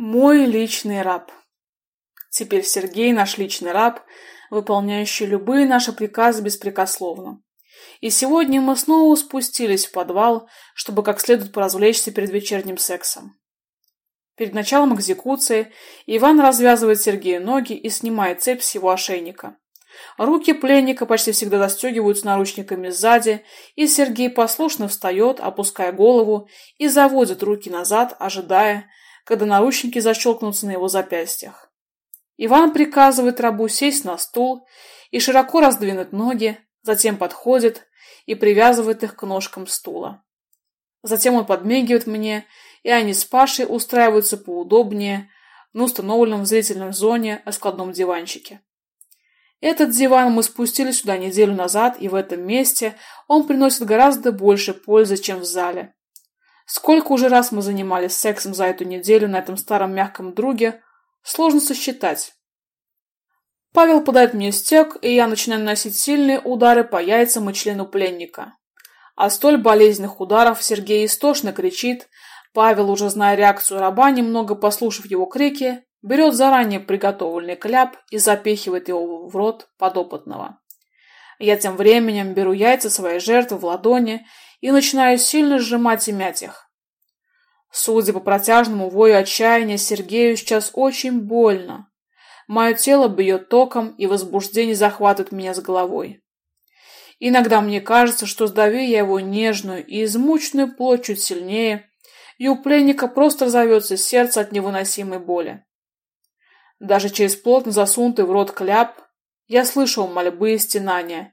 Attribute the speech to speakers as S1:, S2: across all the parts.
S1: Мой личный раб. Теперь Сергей наш личный раб, выполняющий любые наши приказы беспрекословно. И сегодня мы снова спустились в подвал, чтобы как следует поразвлечься перед вечерним сексом. Перед началом экзекуции Иван развязывает Сергею ноги и снимает цепь с его ошейника. Руки пленника почти всегда застегиваются наручниками сзади, и Сергей послушно встает, опуская голову, и заводит руки назад, ожидая, когда наручники защелкнутся на его запястьях. Иван приказывает рабу сесть на стул и широко раздвинуть ноги, затем подходит и привязывает их к ножкам стула. Затем он подмигивает мне, и они с Пашей устраиваются поудобнее на установленном в зрительной зоне складном диванчике. Этот диван мы спустили сюда неделю назад, и в этом месте он приносит гораздо больше пользы, чем в зале. Сколько уже раз мы занимались сексом за эту неделю на этом старом мягком друге, сложно сосчитать. Павел подает мне стек, и я начинаю наносить сильные удары по яйцам и члену пленника. От столь болезненных ударов Сергей истошно кричит. Павел, уже зная реакцию раба, немного послушав его крики, берет заранее приготовленный кляп и запихивает его в рот подопытного. Я тем временем беру яйца своей жертвы в ладони и начинаю сильно сжимать и мять их. Судя по протяжному вою отчаяния, Сергею сейчас очень больно. Мое тело бьет током, и возбуждение захватывает меня с головой. Иногда мне кажется, что сдавлю я его нежную и измученную плоть чуть сильнее, и у пленника просто разовьется сердце от невыносимой боли. Даже через плотно засунутый в рот кляп я слышал мольбы и стенания,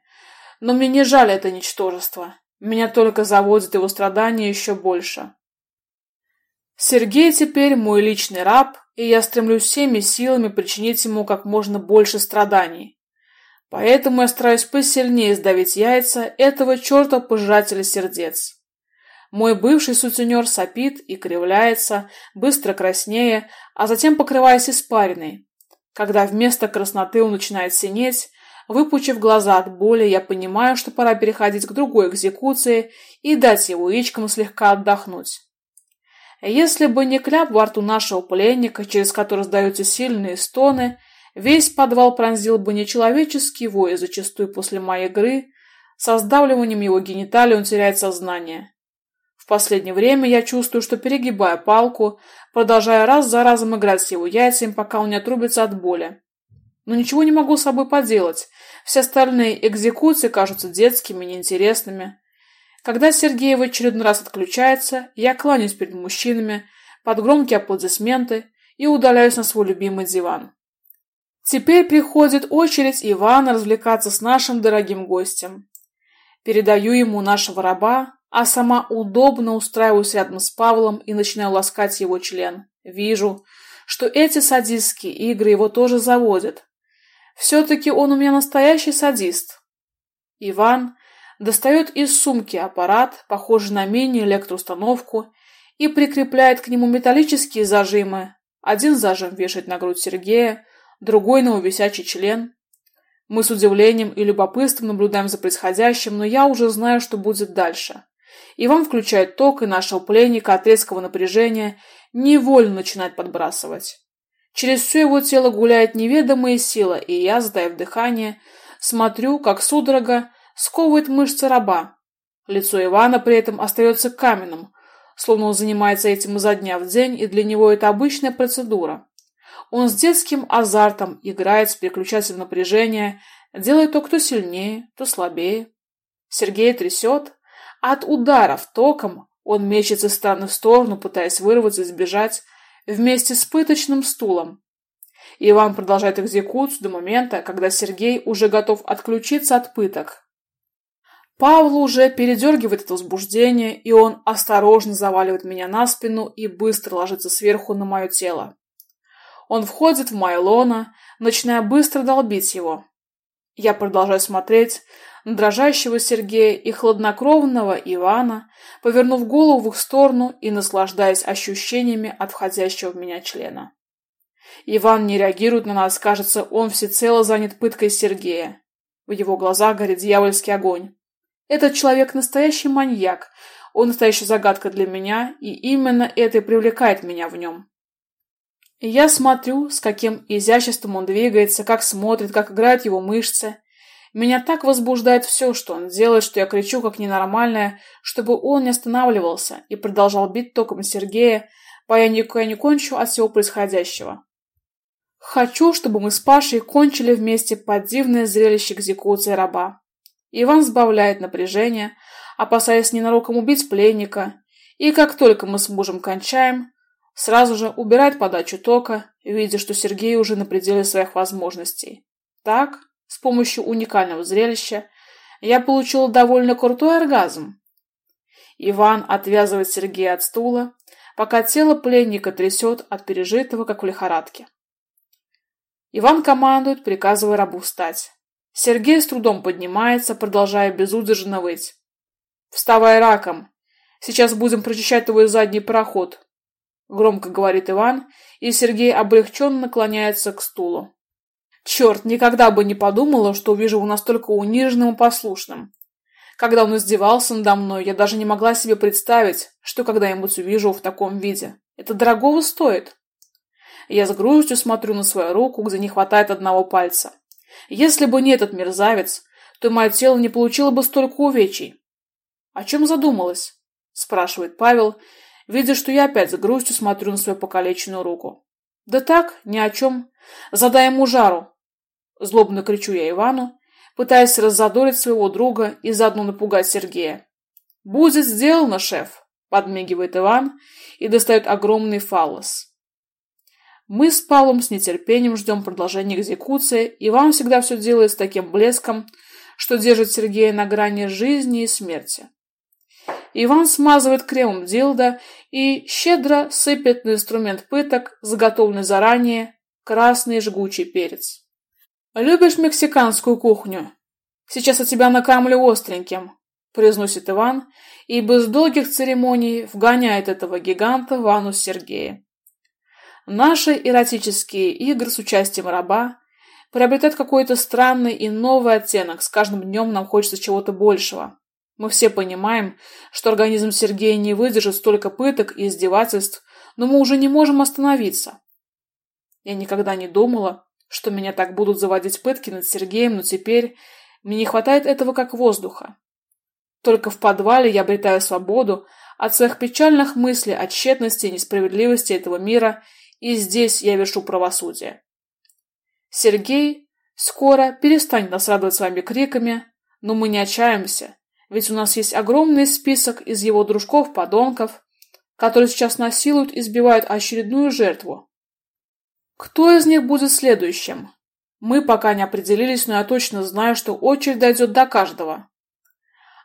S1: но мне не жаль это ничтожество. Меня только заводит его страдания еще больше. Сергей теперь мой личный раб, и я стремлюсь всеми силами причинить ему как можно больше страданий. Поэтому я стараюсь посильнее сдавить яйца этого черта пожирателя сердец. Мой бывший сутенер сопит и кривляется, быстро краснея, а затем покрываясь испариной. Когда вместо красноты он начинает синеть, Выпучив глаза от боли, я понимаю, что пора переходить к другой экзекуции и дать его яичкам слегка отдохнуть. Если бы не кляп во рту нашего пленника, через который сдаются сильные стоны, весь подвал пронзил бы нечеловеческий вой, зачастую после моей игры, со сдавливанием его гениталий он теряет сознание. В последнее время я чувствую, что перегибаю палку, продолжая раз за разом играть с его яйцами, пока он не отрубится от боли но ничего не могу с собой поделать. Все остальные экзекуции кажутся детскими, неинтересными. Когда Сергей в очередной раз отключается, я кланяюсь перед мужчинами под громкие аплодисменты и удаляюсь на свой любимый диван. Теперь приходит очередь Ивана развлекаться с нашим дорогим гостем. Передаю ему нашего раба, а сама удобно устраиваюсь рядом с Павлом и начинаю ласкать его член. Вижу, что эти садистские игры его тоже заводят. Все-таки он у меня настоящий садист. Иван достает из сумки аппарат, похожий на мини-электроустановку, и прикрепляет к нему металлические зажимы. Один зажим вешает на грудь Сергея, другой на его висячий член. Мы с удивлением и любопытством наблюдаем за происходящим, но я уже знаю, что будет дальше. Иван включает ток, и нашего пленника от резкого напряжения невольно начинает подбрасывать. Через все его тело гуляет неведомая сила, и я, сдаив дыхание, смотрю, как судорога сковывает мышцы раба. Лицо Ивана при этом остается каменным, словно он занимается этим изо дня в день, и для него это обычная процедура. Он с детским азартом играет с переключателем напряжения, делает то кто сильнее, то слабее. Сергей трясет. От ударов током он мечется из стороны в сторону, пытаясь вырваться и сбежать, вместе с пыточным стулом. Иван продолжает экзекуцию до момента, когда Сергей уже готов отключиться от пыток. Павлу уже передергивает это возбуждение, и он осторожно заваливает меня на спину и быстро ложится сверху на мое тело. Он входит в мое лоно, начиная быстро долбить его. Я продолжаю смотреть на дрожащего Сергея и хладнокровного Ивана, повернув голову в их сторону и наслаждаясь ощущениями от входящего в меня члена. Иван не реагирует на нас, кажется, он всецело занят пыткой Сергея. В его глазах горит дьявольский огонь. Этот человек настоящий маньяк, он настоящая загадка для меня, и именно это и привлекает меня в нем. Я смотрю, с каким изяществом он двигается, как смотрит, как играют его мышцы. Меня так возбуждает все, что он делает, что я кричу как ненормальная, чтобы он не останавливался и продолжал бить током Сергея, пока я не кончу от всего происходящего. Хочу, чтобы мы с Пашей кончили вместе под дивное зрелище экзекуции раба. Иван сбавляет напряжение, опасаясь ненароком убить пленника, и как только мы с мужем кончаем, сразу же убирает подачу тока, видя, что Сергей уже на пределе своих возможностей. Так, с помощью уникального зрелища, я получил довольно крутой оргазм. Иван отвязывает Сергея от стула, пока тело пленника трясет от пережитого, как в лихорадке. Иван командует, приказывая рабу встать. Сергей с трудом поднимается, продолжая безудержно выть. «Вставай раком! Сейчас будем прочищать твой задний проход!» Громко говорит Иван, и Сергей облегченно наклоняется к стулу. Черт, никогда бы не подумала, что увижу его настолько униженным и послушным. Когда он издевался надо мной, я даже не могла себе представить, что когда-нибудь увижу его в таком виде. Это дорогого стоит. Я с грустью смотрю на свою руку, где не хватает одного пальца. Если бы не этот мерзавец, то мое тело не получило бы столько увечий. О чем задумалась? спрашивает Павел, видя, что я опять с грустью смотрю на свою покалеченную руку. Да так, ни о чем. Задай ему жару. Злобно кричу я Ивану, пытаясь раззадорить своего друга и заодно напугать Сергея. «Будет сделано, шеф!» — подмигивает Иван и достает огромный фаллос. Мы с Павлом с нетерпением ждем продолжения экзекуции, Иван всегда все делает с таким блеском, что держит Сергея на грани жизни и смерти. Иван смазывает кремом дилда и щедро сыпет на инструмент пыток, заготовленный заранее, красный жгучий перец. «Любишь мексиканскую кухню? Сейчас я тебя накормлю остреньким», — произносит Иван и без долгих церемоний вгоняет этого гиганта в ванну Сергея. Наши эротические игры с участием раба приобретают какой-то странный и новый оттенок. С каждым днем нам хочется чего-то большего. Мы все понимаем, что организм Сергея не выдержит столько пыток и издевательств, но мы уже не можем остановиться. Я никогда не думала, что меня так будут заводить пытки над Сергеем, но теперь мне не хватает этого как воздуха. Только в подвале я обретаю свободу от своих печальных мыслей о тщетности и несправедливости этого мира и здесь я вершу правосудие. Сергей скоро перестанет нас радовать своими криками, но мы не отчаемся, ведь у нас есть огромный список из его дружков-подонков, которые сейчас насилуют и избивают очередную жертву. Кто из них будет следующим? Мы пока не определились, но я точно знаю, что очередь дойдет до каждого.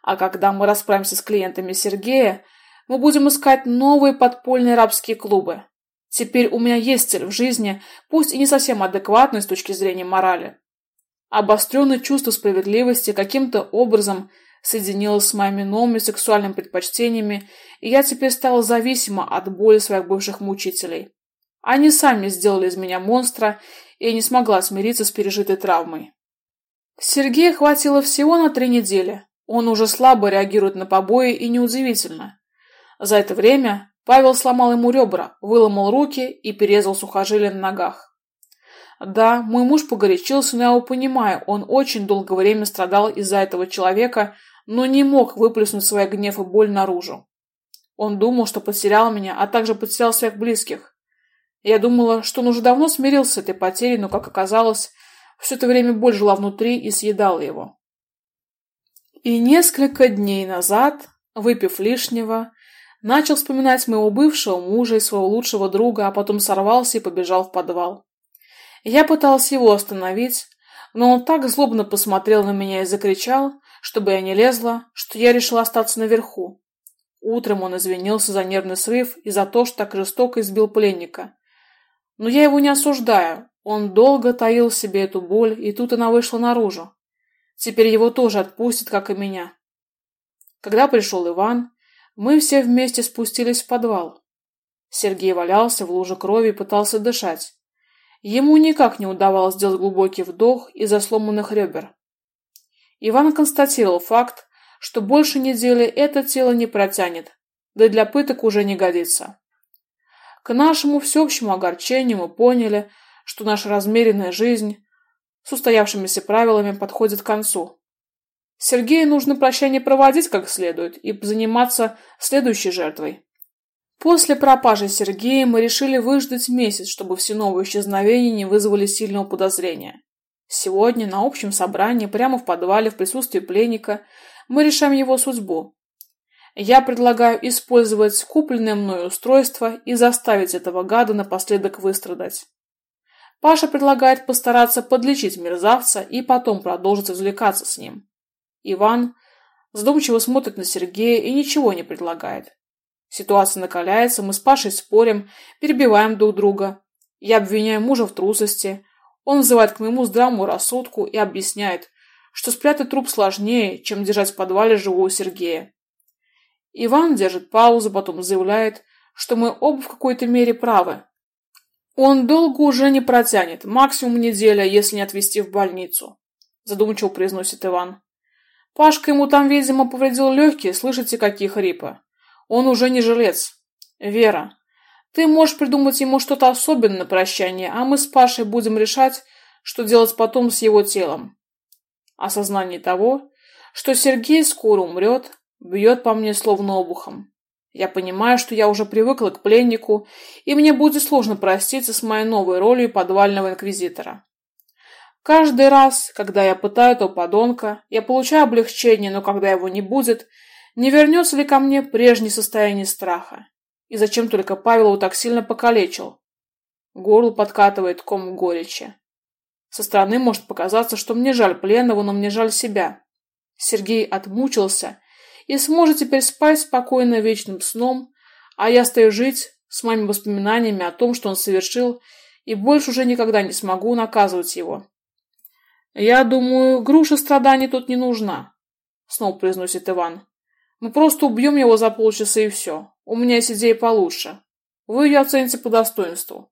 S1: А когда мы расправимся с клиентами Сергея, мы будем искать новые подпольные рабские клубы. Теперь у меня есть цель в жизни, пусть и не совсем адекватной с точки зрения морали. Обостренное чувство справедливости каким-то образом соединилось с моими новыми сексуальными предпочтениями, и я теперь стала зависима от боли своих бывших мучителей. Они сами сделали из меня монстра, и я не смогла смириться с пережитой травмой. Сергея хватило всего на три недели. Он уже слабо реагирует на побои, и неудивительно. За это время Павел сломал ему ребра, выломал руки и перерезал сухожилия на ногах. Да, мой муж погорячился, но я его понимаю, он очень долгое время страдал из-за этого человека, но не мог выплеснуть свой гнев и боль наружу. Он думал, что потерял меня, а также потерял своих близких. Я думала, что он уже давно смирился с этой потерей, но, как оказалось, все это время боль жила внутри и съедала его. И несколько дней назад, выпив лишнего, Начал вспоминать моего бывшего мужа и своего лучшего друга, а потом сорвался и побежал в подвал. Я пытался его остановить, но он так злобно посмотрел на меня и закричал, чтобы я не лезла, что я решила остаться наверху. Утром он извинился за нервный срыв и за то, что так жестоко избил пленника. Но я его не осуждаю. Он долго таил в себе эту боль, и тут она вышла наружу. Теперь его тоже отпустят, как и меня. Когда пришел Иван, мы все вместе спустились в подвал. Сергей валялся в луже крови и пытался дышать. Ему никак не удавалось сделать глубокий вдох из-за сломанных ребер. Иван констатировал факт, что больше недели это тело не протянет, да и для пыток уже не годится. К нашему всеобщему огорчению мы поняли, что наша размеренная жизнь с устоявшимися правилами подходит к концу. Сергею нужно прощание проводить как следует и заниматься следующей жертвой. После пропажи Сергея мы решили выждать месяц, чтобы все новые исчезновения не вызвали сильного подозрения. Сегодня на общем собрании прямо в подвале в присутствии пленника мы решаем его судьбу. Я предлагаю использовать купленное мною устройство и заставить этого гада напоследок выстрадать. Паша предлагает постараться подлечить мерзавца и потом продолжить развлекаться с ним. Иван задумчиво смотрит на Сергея и ничего не предлагает. Ситуация накаляется, мы с Пашей спорим, перебиваем друг друга. Я обвиняю мужа в трусости. Он взывает к моему здравому рассудку и объясняет, что спрятать труп сложнее, чем держать в подвале живого Сергея. Иван держит паузу, потом заявляет, что мы оба в какой-то мере правы. Он долго уже не протянет, максимум неделя, если не отвезти в больницу, задумчиво произносит Иван. Пашка ему там, видимо, повредил легкие, слышите, какие хрипы. Он уже не жилец. Вера, ты можешь придумать ему что-то особенное на прощание, а мы с Пашей будем решать, что делать потом с его телом. Осознание того, что Сергей скоро умрет, бьет по мне словно обухом. Я понимаю, что я уже привыкла к пленнику, и мне будет сложно проститься с моей новой ролью подвального инквизитора. Каждый раз, когда я пытаю этого подонка, я получаю облегчение, но когда его не будет, не вернется ли ко мне прежнее состояние страха? И зачем только Павел его так сильно покалечил? Горло подкатывает ком горечи. Со стороны может показаться, что мне жаль пленного, но мне жаль себя. Сергей отмучился и сможет теперь спать спокойно вечным сном, а я стою жить с моими воспоминаниями о том, что он совершил, и больше уже никогда не смогу наказывать его. Я думаю, груша страданий тут не нужна, снова произносит Иван. Мы просто убьем его за полчаса и все. У меня есть идея получше. Вы ее оцените по достоинству.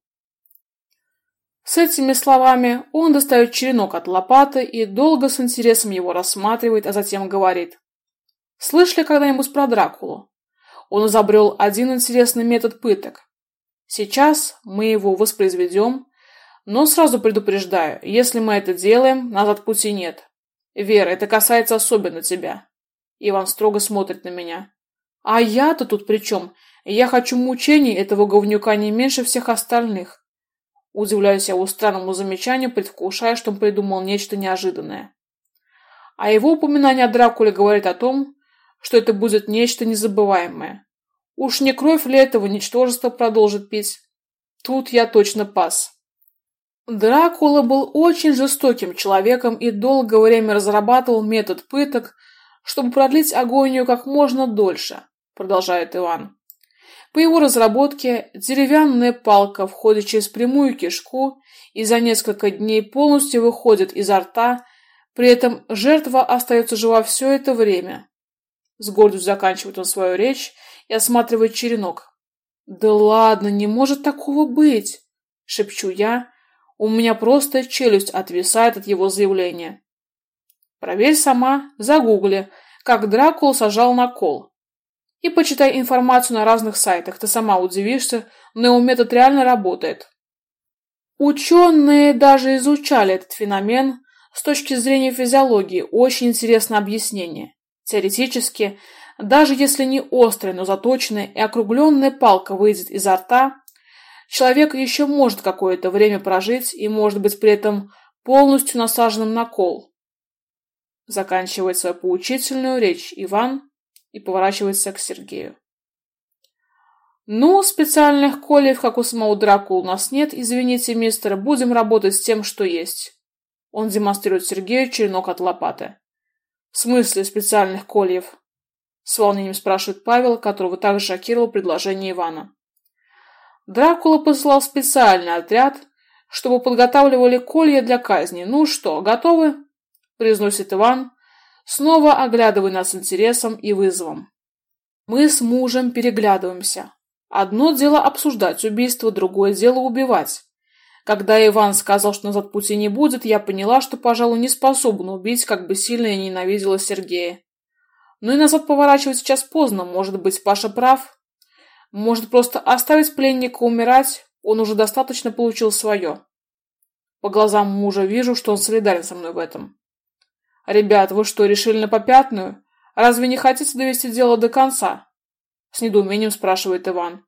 S1: С этими словами он достает черенок от лопаты и долго с интересом его рассматривает, а затем говорит. Слышали когда-нибудь про Дракулу? Он изобрел один интересный метод пыток. Сейчас мы его воспроизведем, но сразу предупреждаю, если мы это делаем, назад пути нет. Вера, это касается особенно тебя. Иван строго смотрит на меня. А я-то тут при чем? Я хочу мучений этого говнюка не меньше всех остальных. Удивляюсь я его странному замечанию, предвкушая, что он придумал нечто неожиданное. А его упоминание о Дракуле говорит о том, что это будет нечто незабываемое. Уж не кровь ли этого ничтожества продолжит пить? Тут я точно пас. Дракула был очень жестоким человеком и долгое время разрабатывал метод пыток, чтобы продлить агонию как можно дольше, продолжает Иван. По его разработке деревянная палка входит через прямую кишку и за несколько дней полностью выходит изо рта, при этом жертва остается жива все это время. С гордостью заканчивает он свою речь и осматривает черенок. «Да ладно, не может такого быть!» — шепчу я. У меня просто челюсть отвисает от его заявления. Проверь сама, загугли, как Дракул сажал на кол. И почитай информацию на разных сайтах, ты сама удивишься, но метод реально работает. Ученые даже изучали этот феномен с точки зрения физиологии, очень интересное объяснение. Теоретически, даже если не острая, но заточенная и округленная палка выйдет изо рта, человек еще может какое-то время прожить и может быть при этом полностью насаженным на кол. Заканчивает свою поучительную речь Иван и поворачивается к Сергею. «Ну, специальных колев, как у самого Дракула, у нас нет, извините, мистер, будем работать с тем, что есть». Он демонстрирует Сергею черенок от лопаты. «В смысле специальных кольев?» С волнением спрашивает Павел, которого также шокировал предложение Ивана. Дракула посылал специальный отряд, чтобы подготавливали колья для казни. Ну что, готовы? произносит Иван, снова оглядывая нас интересом и вызовом. Мы с мужем переглядываемся. Одно дело обсуждать убийство, другое дело убивать. Когда Иван сказал, что назад пути не будет, я поняла, что, пожалуй, не способна убить, как бы сильно я ненавидела Сергея. Но и назад поворачивать сейчас поздно, может быть, Паша прав. Может, просто оставить пленника умирать? Он уже достаточно получил свое. По глазам мужа вижу, что он солидарен со мной в этом. «Ребят, вы что, решили на попятную? Разве не хотите довести дело до конца?» С недоумением спрашивает Иван.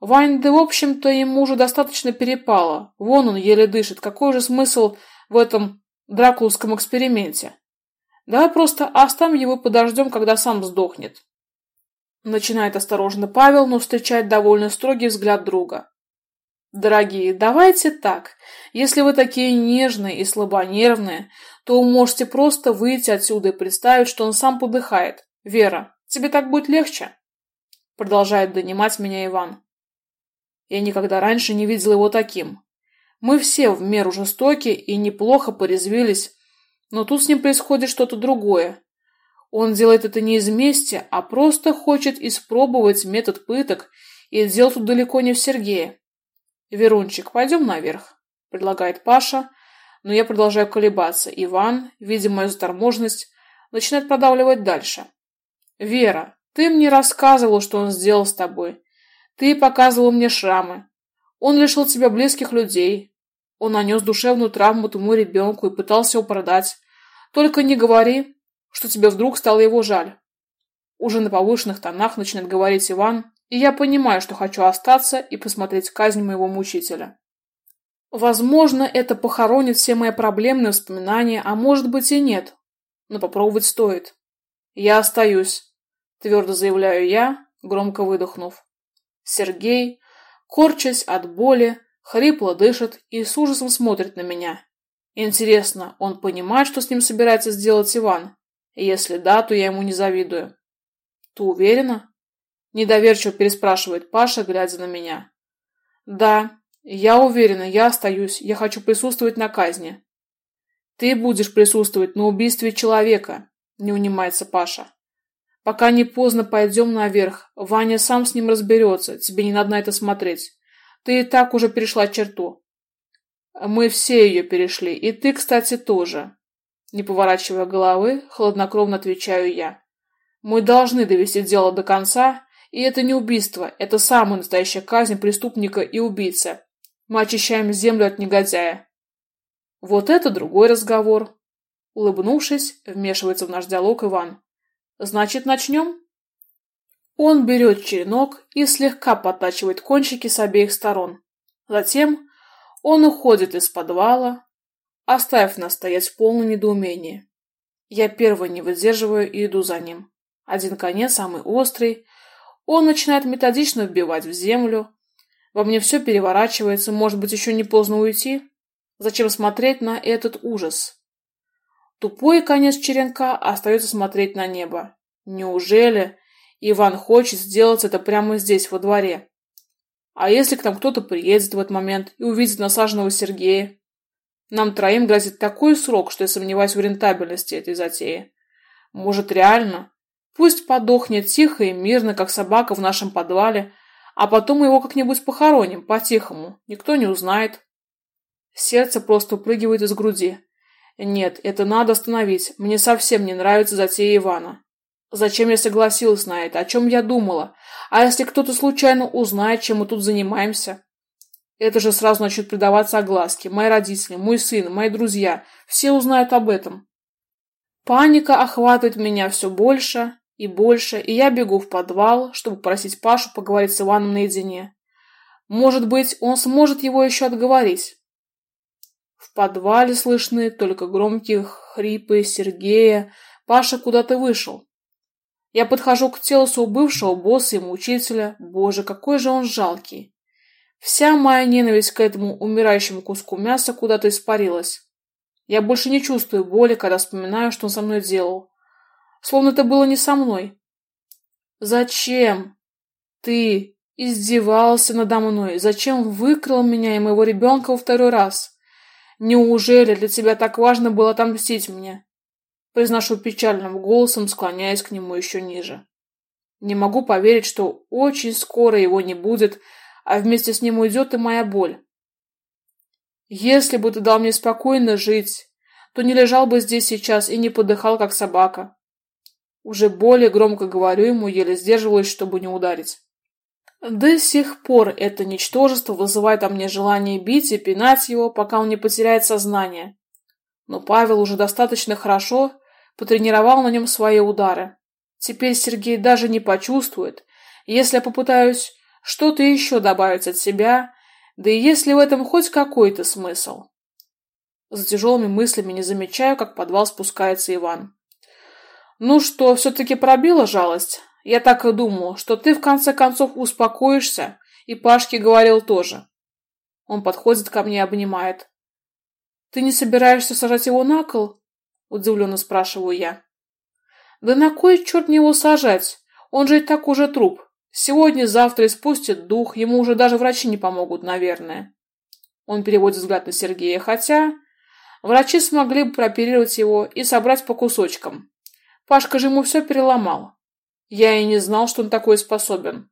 S1: Вань, да в общем-то ему уже достаточно перепало. Вон он еле дышит. Какой же смысл в этом дракулском эксперименте? Давай просто оставим его подождем, когда сам сдохнет. Начинает осторожно Павел, но встречает довольно строгий взгляд друга. Дорогие, давайте так. Если вы такие нежные и слабонервные, то можете просто выйти отсюда и представить, что он сам подыхает. Вера, тебе так будет легче? Продолжает донимать меня Иван. Я никогда раньше не видел его таким. Мы все в меру жестоки и неплохо порезвились, но тут с ним происходит что-то другое. Он делает это не из мести, а просто хочет испробовать метод пыток, и дело тут далеко не в Сергее. «Верунчик, пойдем наверх», — предлагает Паша, но я продолжаю колебаться. Иван, видя мою заторможенность, начинает продавливать дальше. «Вера, ты мне рассказывал, что он сделал с тобой. Ты показывал мне шрамы. Он лишил тебя близких людей. Он нанес душевную травму твоему ребенку и пытался его продать. Только не говори, что тебе вдруг стало его жаль. Уже на повышенных тонах начинает говорить Иван, и я понимаю, что хочу остаться и посмотреть казнь моего мучителя. Возможно, это похоронит все мои проблемные воспоминания, а может быть и нет, но попробовать стоит. Я остаюсь, твердо заявляю я, громко выдохнув. Сергей, корчась от боли, хрипло дышит и с ужасом смотрит на меня. Интересно, он понимает, что с ним собирается сделать Иван? Если да, то я ему не завидую. Ты уверена? Недоверчиво переспрашивает Паша, глядя на меня. Да, я уверена, я остаюсь. Я хочу присутствовать на казни. Ты будешь присутствовать на убийстве человека, не унимается Паша. Пока не поздно пойдем наверх. Ваня сам с ним разберется. Тебе не надо на это смотреть. Ты и так уже перешла черту. Мы все ее перешли. И ты, кстати, тоже. Не поворачивая головы, хладнокровно отвечаю я. Мы должны довести дело до конца, и это не убийство, это самая настоящая казнь преступника и убийцы. Мы очищаем землю от негодяя. Вот это другой разговор. Улыбнувшись, вмешивается в наш диалог Иван. Значит, начнем? Он берет черенок и слегка подтачивает кончики с обеих сторон. Затем он уходит из подвала, оставив нас стоять в полном недоумении. Я первый не выдерживаю и иду за ним. Один конец, самый острый. Он начинает методично вбивать в землю. Во мне все переворачивается, может быть, еще не поздно уйти? Зачем смотреть на этот ужас? Тупой конец черенка остается смотреть на небо. Неужели Иван хочет сделать это прямо здесь, во дворе? А если к нам кто-то приедет в этот момент и увидит насаженного Сергея? Нам троим грозит такой срок, что я сомневаюсь в рентабельности этой затеи. Может, реально? Пусть подохнет тихо и мирно, как собака в нашем подвале, а потом мы его как-нибудь похороним, по-тихому. Никто не узнает. Сердце просто упрыгивает из груди. Нет, это надо остановить. Мне совсем не нравится затея Ивана. Зачем я согласилась на это? О чем я думала? А если кто-то случайно узнает, чем мы тут занимаемся? Это же сразу начнет придаваться огласке. Мои родители, мой сын, мои друзья. Все узнают об этом. Паника охватывает меня все больше и больше, и я бегу в подвал, чтобы просить Пашу поговорить с Иваном наедине. Может быть, он сможет его еще отговорить. В подвале слышны только громкие хрипы Сергея. Паша куда-то вышел. Я подхожу к телу своего бывшего босса и мучителя. Боже, какой же он жалкий. Вся моя ненависть к этому умирающему куску мяса куда-то испарилась. Я больше не чувствую боли, когда вспоминаю, что он со мной делал. Словно это было не со мной. Зачем? Ты издевался надо мной? Зачем выкрал меня и моего ребенка во второй раз? Неужели для тебя так важно было отомстить мне? Произношу печальным голосом, склоняясь к нему еще ниже. Не могу поверить, что очень скоро его не будет, а вместе с ним уйдет и моя боль. Если бы ты дал мне спокойно жить, то не лежал бы здесь сейчас и не подыхал, как собака. Уже более громко говорю ему, еле сдерживаюсь, чтобы не ударить. До сих пор это ничтожество вызывает во мне желание бить и пинать его, пока он не потеряет сознание. Но Павел уже достаточно хорошо потренировал на нем свои удары. Теперь Сергей даже не почувствует, если я попытаюсь что-то еще добавить от себя, да и есть ли в этом хоть какой-то смысл. За тяжелыми мыслями не замечаю, как в подвал спускается Иван. Ну что, все-таки пробила жалость? Я так и думал, что ты в конце концов успокоишься, и Пашке говорил тоже. Он подходит ко мне и обнимает. Ты не собираешься сажать его на кол? Удивленно спрашиваю я. Да на кой черт мне его сажать? Он же и так уже труп. Сегодня-завтра испустит дух, ему уже даже врачи не помогут, наверное. Он переводит взгляд на Сергея, хотя врачи смогли бы прооперировать его и собрать по кусочкам. Пашка же ему все переломал. Я и не знал, что он такой способен.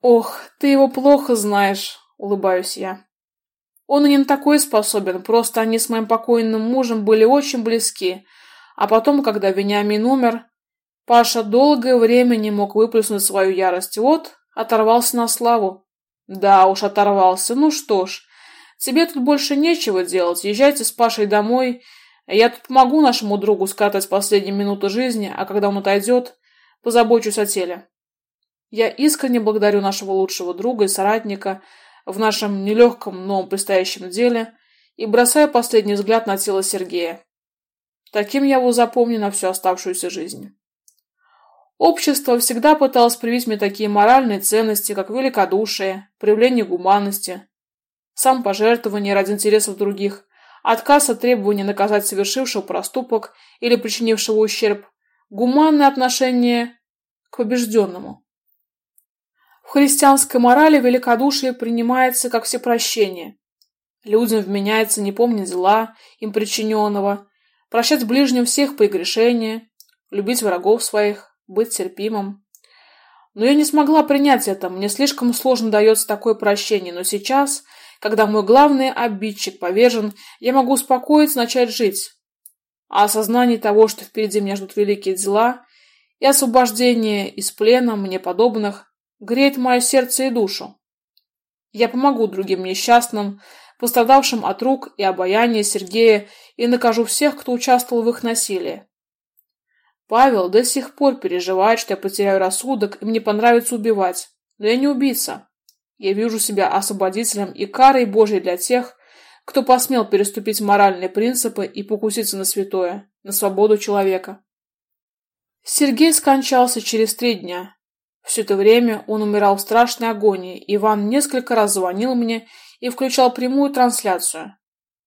S1: Ох, ты его плохо знаешь, улыбаюсь я. Он и не такой способен, просто они с моим покойным мужем были очень близки. А потом, когда Вениамин умер, Паша долгое время не мог выплеснуть свою ярость. Вот, оторвался на славу. Да уж, оторвался. Ну что ж, тебе тут больше нечего делать. Езжайте с Пашей домой. Я тут помогу нашему другу скатать последние минуты жизни, а когда он отойдет, позабочусь о теле. Я искренне благодарю нашего лучшего друга и соратника в нашем нелегком, но предстоящем деле и бросаю последний взгляд на тело Сергея. Таким я его запомню на всю оставшуюся жизнь. Общество всегда пыталось привить мне такие моральные ценности, как великодушие, проявление гуманности, самопожертвование ради интересов других, отказ от требования наказать совершившего проступок или причинившего ущерб, гуманное отношение к побежденному. В христианской морали великодушие принимается как всепрощение. Людям вменяется не помнить зла, им причиненного, прощать ближним всех прегрешения, любить врагов своих, быть терпимым. Но я не смогла принять это, мне слишком сложно дается такое прощение, но сейчас, когда мой главный обидчик повержен, я могу успокоиться, начать жить. А осознание того, что впереди меня ждут великие дела, и освобождение из плена мне подобных, греет мое сердце и душу. Я помогу другим несчастным, пострадавшим от рук и обаяния Сергея, и накажу всех, кто участвовал в их насилии. Павел до сих пор переживает, что я потеряю рассудок, и мне понравится убивать. Но я не убийца. Я вижу себя освободителем и карой Божьей для тех, кто посмел переступить моральные принципы и покуситься на святое, на свободу человека. Сергей скончался через три дня. Все это время он умирал в страшной агонии. Иван несколько раз звонил мне и включал прямую трансляцию.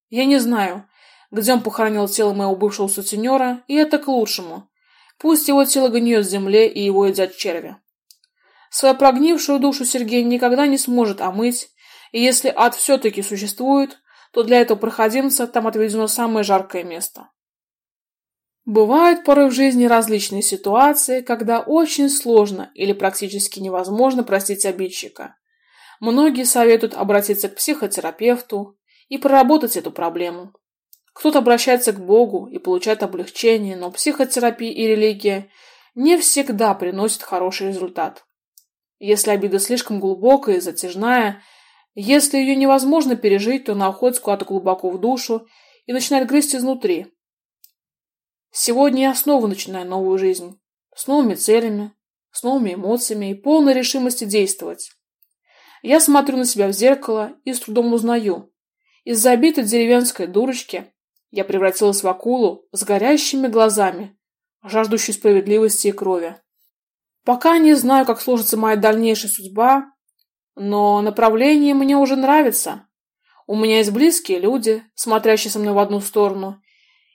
S1: Я не знаю, где он похоронил тело моего бывшего сутенера, и это к лучшему. Пусть его тело гниет в земле и его едят черви. Свою прогнившую душу Сергей никогда не сможет омыть, и если ад все-таки существует, то для этого проходимца там отведено самое жаркое место. Бывают порой в жизни различные ситуации, когда очень сложно или практически невозможно простить обидчика. Многие советуют обратиться к психотерапевту и проработать эту проблему. Кто-то обращается к Богу и получает облегчение, но психотерапия и религия не всегда приносят хороший результат. Если обида слишком глубокая и затяжная, если ее невозможно пережить, то она уходит куда-то глубоко в душу и начинает грызть изнутри. Сегодня я снова начинаю новую жизнь. С новыми целями, с новыми эмоциями и полной решимости действовать. Я смотрю на себя в зеркало и с трудом узнаю. Из забитой деревенской дурочки я превратилась в акулу с горящими глазами, жаждущей справедливости и крови. Пока не знаю, как сложится моя дальнейшая судьба, но направление мне уже нравится. У меня есть близкие люди, смотрящие со мной в одну сторону,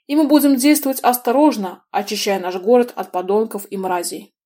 S1: и мы будем действовать осторожно, очищая наш город от подонков и мразей.